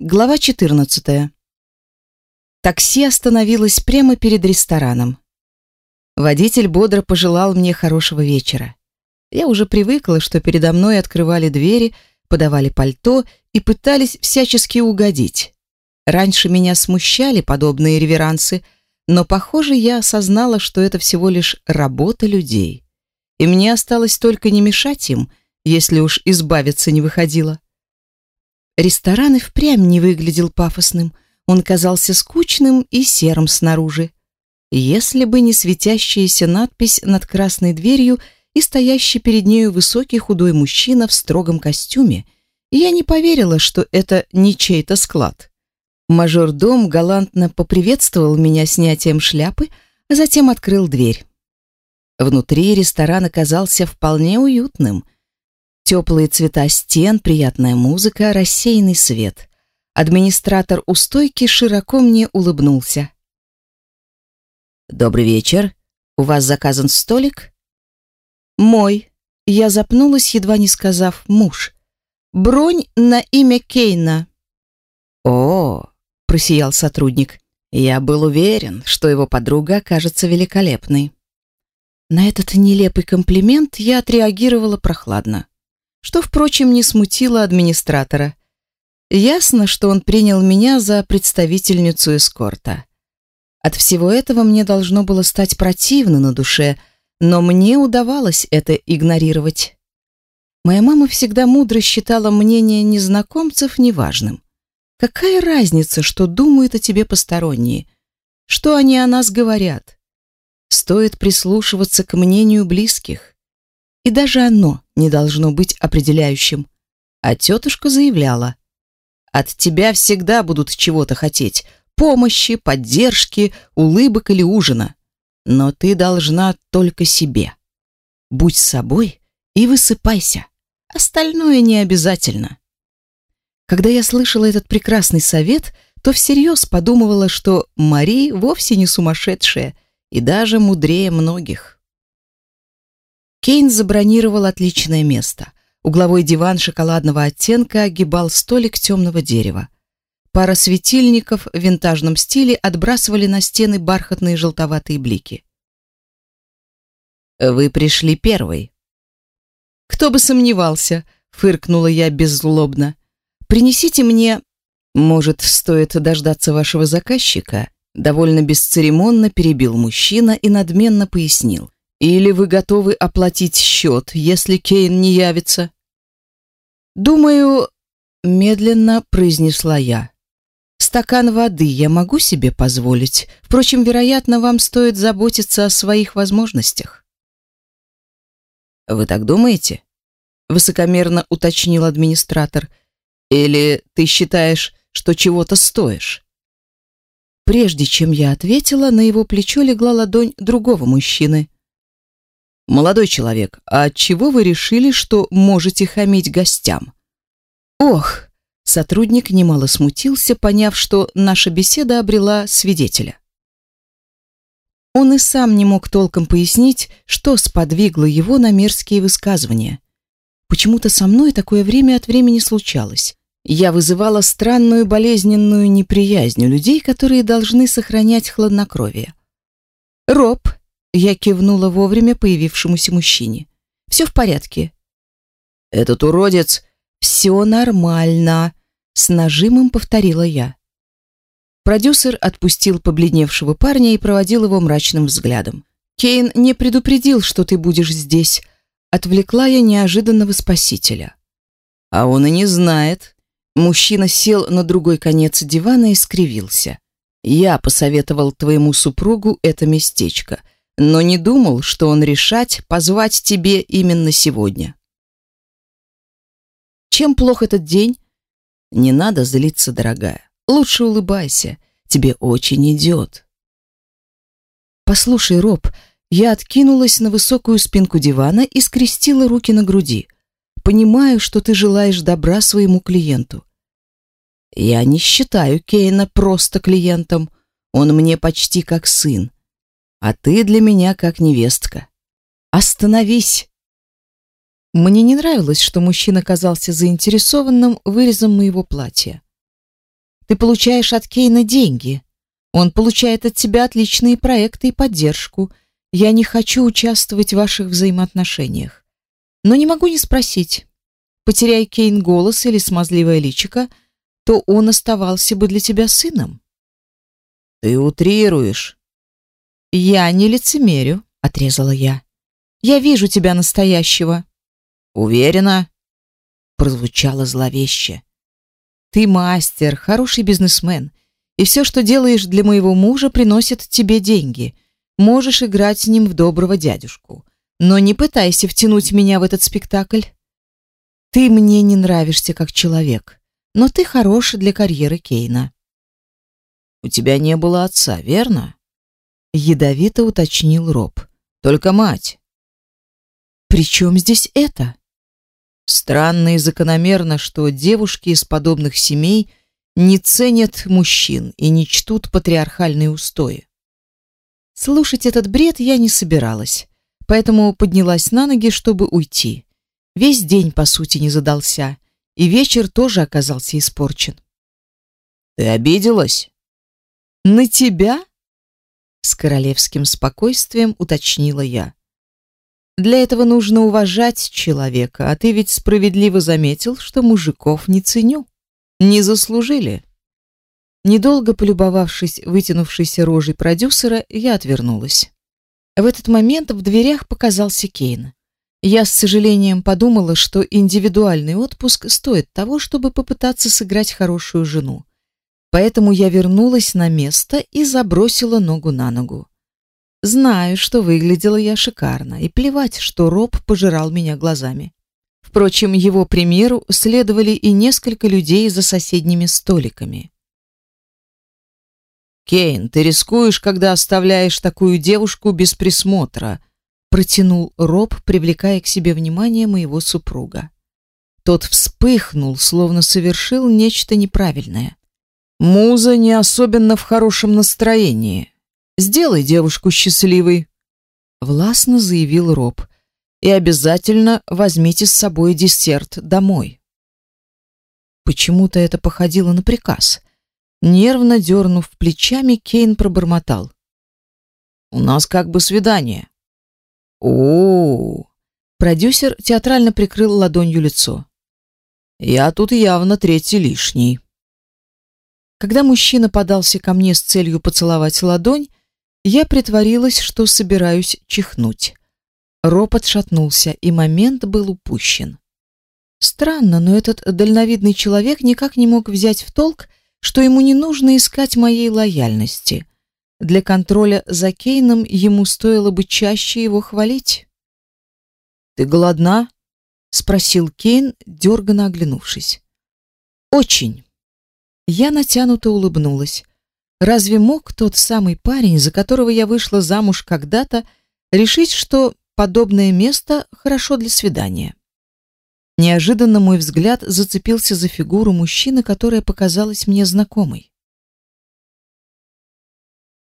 Глава 14. Такси остановилось прямо перед рестораном. Водитель бодро пожелал мне хорошего вечера. Я уже привыкла, что передо мной открывали двери, подавали пальто и пытались всячески угодить. Раньше меня смущали подобные реверансы, но, похоже, я осознала, что это всего лишь работа людей. И мне осталось только не мешать им, если уж избавиться не выходило. Ресторан и впрямь не выглядел пафосным. Он казался скучным и серым снаружи. Если бы не светящаяся надпись над красной дверью и стоящий перед нею высокий худой мужчина в строгом костюме, я не поверила, что это не чей-то склад. Мажордом галантно поприветствовал меня снятием шляпы, а затем открыл дверь. Внутри ресторан оказался вполне уютным – Теплые цвета стен, приятная музыка, рассеянный свет. Администратор у стойки широко мне улыбнулся. «Добрый вечер. У вас заказан столик?» «Мой». Я запнулась, едва не сказав «муж». «Бронь на имя Кейна». «О!» — просиял сотрудник. «Я был уверен, что его подруга окажется великолепной». На этот нелепый комплимент я отреагировала прохладно что, впрочем, не смутило администратора. Ясно, что он принял меня за представительницу эскорта. От всего этого мне должно было стать противно на душе, но мне удавалось это игнорировать. Моя мама всегда мудро считала мнение незнакомцев неважным. Какая разница, что думают о тебе посторонние? Что они о нас говорят? Стоит прислушиваться к мнению близких. И даже оно не должно быть определяющим. А тетушка заявляла, «От тебя всегда будут чего-то хотеть, помощи, поддержки, улыбок или ужина. Но ты должна только себе. Будь собой и высыпайся. Остальное не обязательно». Когда я слышала этот прекрасный совет, то всерьез подумывала, что Мари вовсе не сумасшедшая и даже мудрее многих. Кейн забронировал отличное место. Угловой диван шоколадного оттенка огибал столик темного дерева. Пара светильников в винтажном стиле отбрасывали на стены бархатные желтоватые блики. «Вы пришли первой». «Кто бы сомневался», — фыркнула я беззлобно. «Принесите мне...» «Может, стоит дождаться вашего заказчика?» Довольно бесцеремонно перебил мужчина и надменно пояснил. Или вы готовы оплатить счет, если Кейн не явится? Думаю, медленно произнесла я. Стакан воды я могу себе позволить. Впрочем, вероятно, вам стоит заботиться о своих возможностях. Вы так думаете? Высокомерно уточнил администратор. Или ты считаешь, что чего-то стоишь? Прежде чем я ответила, на его плечо легла ладонь другого мужчины. Молодой человек, а чего вы решили, что можете хамить гостям? Ох, сотрудник немало смутился, поняв, что наша беседа обрела свидетеля. Он и сам не мог толком пояснить, что сподвигло его на мерзкие высказывания. Почему-то со мной такое время от времени случалось. Я вызывала странную болезненную неприязнь у людей, которые должны сохранять хладнокровие. Роб я кивнула вовремя появившемуся мужчине. «Все в порядке». «Этот уродец...» «Все нормально», — с нажимом повторила я. Продюсер отпустил побледневшего парня и проводил его мрачным взглядом. «Кейн не предупредил, что ты будешь здесь», — отвлекла я неожиданного спасителя. «А он и не знает». Мужчина сел на другой конец дивана и скривился. «Я посоветовал твоему супругу это местечко но не думал, что он решать позвать тебе именно сегодня. Чем плох этот день? Не надо злиться, дорогая. Лучше улыбайся. Тебе очень идет. Послушай, Роб, я откинулась на высокую спинку дивана и скрестила руки на груди. Понимаю, что ты желаешь добра своему клиенту. Я не считаю Кейна просто клиентом. Он мне почти как сын а ты для меня как невестка. Остановись!» Мне не нравилось, что мужчина казался заинтересованным вырезом моего платья. Ты получаешь от Кейна деньги. Он получает от тебя отличные проекты и поддержку. Я не хочу участвовать в ваших взаимоотношениях. Но не могу не спросить. Потеряй Кейн голос или смазливое личико, то он оставался бы для тебя сыном. Ты утрируешь. Я не лицемерю, отрезала я. Я вижу тебя настоящего. Уверена? Прозвучало зловеще. Ты мастер, хороший бизнесмен, и все, что делаешь для моего мужа, приносит тебе деньги. Можешь играть с ним в доброго дядюшку, но не пытайся втянуть меня в этот спектакль. Ты мне не нравишься как человек, но ты хороший для карьеры Кейна. У тебя не было отца, верно? Ядовито уточнил Роб. Только мать. При чем здесь это? Странно и закономерно, что девушки из подобных семей не ценят мужчин и не чтут патриархальные устои. Слушать этот бред я не собиралась, поэтому поднялась на ноги, чтобы уйти. Весь день, по сути, не задался, и вечер тоже оказался испорчен. Ты обиделась? На тебя? С королевским спокойствием уточнила я. Для этого нужно уважать человека, а ты ведь справедливо заметил, что мужиков не ценю. Не заслужили. Недолго полюбовавшись вытянувшейся рожей продюсера, я отвернулась. В этот момент в дверях показался Кейн. Я с сожалением подумала, что индивидуальный отпуск стоит того, чтобы попытаться сыграть хорошую жену. Поэтому я вернулась на место и забросила ногу на ногу. Знаю, что выглядела я шикарно, и плевать, что Роб пожирал меня глазами. Впрочем, его примеру следовали и несколько людей за соседними столиками. «Кейн, ты рискуешь, когда оставляешь такую девушку без присмотра», протянул Роб, привлекая к себе внимание моего супруга. Тот вспыхнул, словно совершил нечто неправильное. «Муза не особенно в хорошем настроении. Сделай девушку счастливой, властно заявил Роб. И обязательно возьмите с собой десерт домой. Почему-то это походило на приказ. Нервно дернув плечами, Кейн пробормотал: "У нас как бы свидание". О, -о, Продюсер театрально прикрыл ладонью лицо. Я тут явно третий лишний. Когда мужчина подался ко мне с целью поцеловать ладонь, я притворилась, что собираюсь чихнуть. Ропот шатнулся, и момент был упущен. Странно, но этот дальновидный человек никак не мог взять в толк, что ему не нужно искать моей лояльности. Для контроля за Кейном ему стоило бы чаще его хвалить. «Ты голодна?» — спросил Кейн, дерганно оглянувшись. «Очень». Я натянуто улыбнулась. Разве мог тот самый парень, за которого я вышла замуж когда-то, решить, что подобное место хорошо для свидания? Неожиданно мой взгляд зацепился за фигуру мужчины, которая показалась мне знакомой.